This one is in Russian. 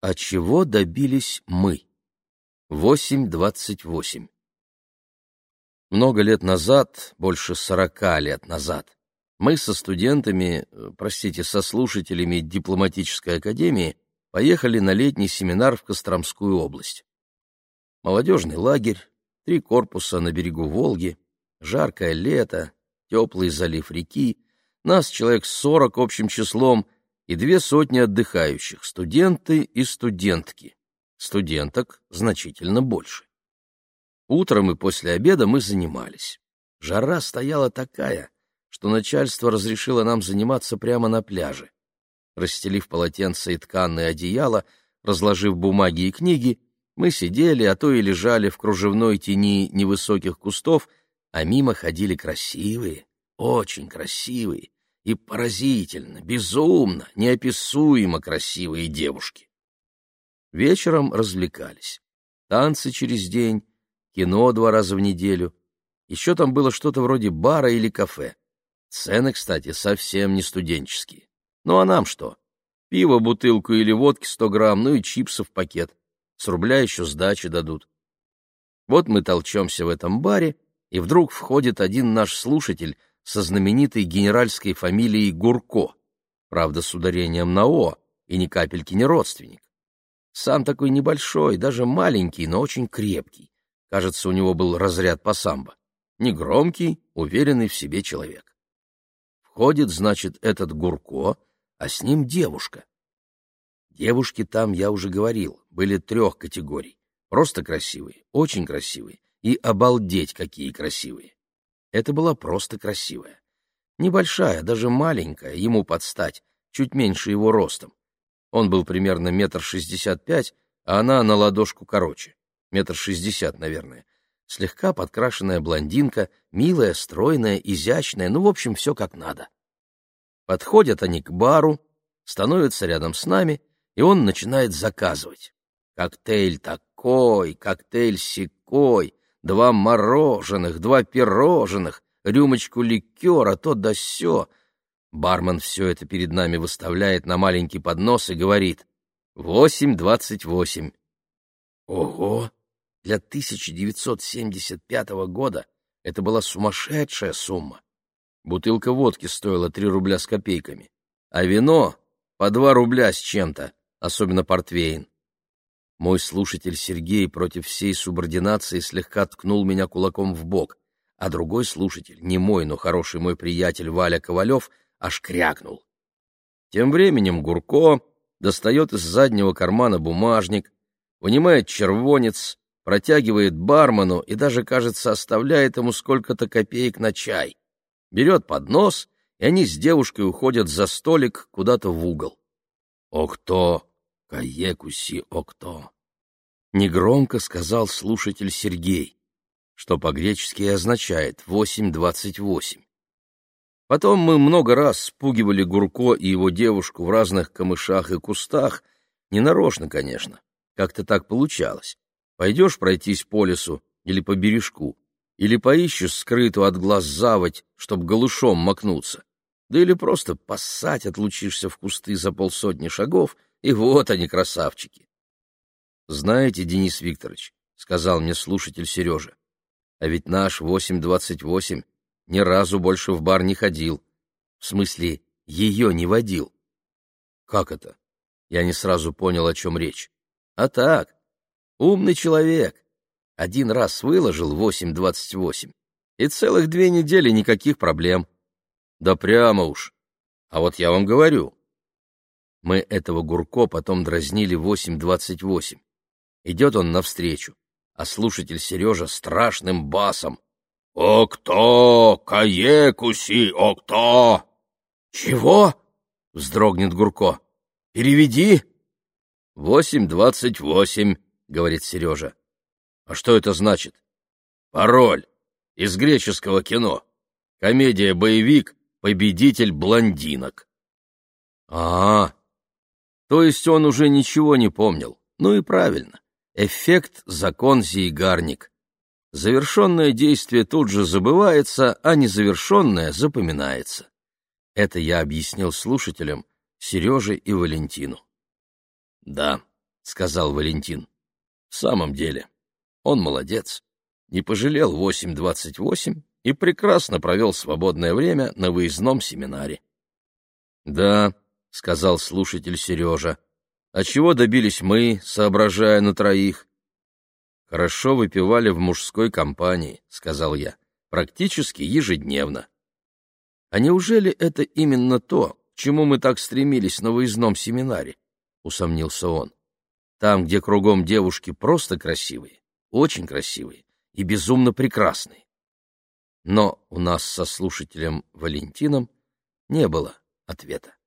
А чего добились мы? 8.28. Много лет назад, больше сорока лет назад, мы со студентами, э, простите, со слушателями дипломатической академии поехали на летний семинар в Костромскую область. Молодежный лагерь, три корпуса на берегу Волги, жаркое лето, теплый залив реки, нас человек сорок общим числом — и две сотни отдыхающих, студенты и студентки. Студенток значительно больше. Утром и после обеда мы занимались. Жара стояла такая, что начальство разрешило нам заниматься прямо на пляже. Расстелив полотенце и тканное одеяло, разложив бумаги и книги, мы сидели, а то и лежали в кружевной тени невысоких кустов, а мимо ходили красивые, очень красивые, и поразительно, безумно, неописуемо красивые девушки. Вечером развлекались. Танцы через день, кино два раза в неделю. Еще там было что-то вроде бара или кафе. Цены, кстати, совсем не студенческие. Ну а нам что? Пиво, бутылку или водки сто грамм, ну и чипсов пакет. С рубля еще сдачи дадут. Вот мы толчемся в этом баре, и вдруг входит один наш слушатель со знаменитой генеральской фамилией Гурко, правда, с ударением на «о», и ни капельки не родственник. Сам такой небольшой, даже маленький, но очень крепкий. Кажется, у него был разряд по самбо. Негромкий, уверенный в себе человек. Входит, значит, этот Гурко, а с ним девушка. Девушки там, я уже говорил, были трех категорий. Просто красивые, очень красивые и обалдеть какие красивые. Это была просто красивая. Небольшая, даже маленькая, ему подстать, чуть меньше его ростом. Он был примерно метр шестьдесят пять, а она на ладошку короче, метр шестьдесят, наверное. Слегка подкрашенная блондинка, милая, стройная, изящная, ну, в общем, все как надо. Подходят они к бару, становятся рядом с нами, и он начинает заказывать. Коктейль такой, коктейль сякой, два мороженых, два пирожных, рюмочку ликера, то да сё. Бармен все это перед нами выставляет на маленький поднос и говорит «Восемь двадцать восемь». Ого! Для 1975 года это была сумасшедшая сумма. Бутылка водки стоила три рубля с копейками, а вино — по два рубля с чем-то, особенно портвейн. Мой слушатель Сергей против всей субординации слегка ткнул меня кулаком в бок, а другой слушатель, не мой, но хороший мой приятель Валя Ковалев, аж крякнул. Тем временем Гурко достает из заднего кармана бумажник, вынимает червонец, протягивает бармену и даже, кажется, оставляет ему сколько-то копеек на чай. Берет поднос, и они с девушкой уходят за столик куда-то в угол. «О, кто!» «Каекуси окто», — негромко сказал слушатель Сергей, что по-гречески означает «восемь двадцать восемь». Потом мы много раз спугивали Гурко и его девушку в разных камышах и кустах, ненарочно, конечно, как-то так получалось. Пойдешь пройтись по лесу или по бережку, или поищешь скрытую от глаз заводь, чтоб голышом макнуться, да или просто поссать отлучишься в кусты за полсотни шагов — и вот они, красавчики. Знаете, Денис Викторович, — сказал мне слушатель Сережа, — а ведь наш 828 ни разу больше в бар не ходил. В смысле, ее не водил. Как это? Я не сразу понял, о чем речь. А так, умный человек. Один раз выложил 828, и целых две недели никаких проблем. Да прямо уж. А вот я вам говорю, мы этого Гурко потом дразнили 8.28. Идет он навстречу, а слушатель Сережа страшным басом. «О кто? Каекуси, о кто?» «Чего?» — вздрогнет Гурко. «Переведи». «Восемь двадцать восемь», — говорит Сережа. «А что это значит?» «Пароль. Из греческого кино. Комедия-боевик «Победитель блондинок». «А, то есть он уже ничего не помнил. Ну и правильно. Эффект — закон зигарник. Завершенное действие тут же забывается, а незавершенное запоминается. Это я объяснил слушателям, Сереже и Валентину. Да, сказал Валентин. В самом деле, он молодец. Не пожалел 8.28 и прекрасно провел свободное время на выездном семинаре. Да, — сказал слушатель Сережа, — а чего добились мы, соображая на троих? Хорошо выпивали в мужской компании, — сказал я, — практически ежедневно. А неужели это именно то, к чему мы так стремились на выездном семинаре? — усомнился он. Там, где кругом девушки просто красивые, очень красивые и безумно прекрасные. Но у нас со слушателем Валентином не было ответа.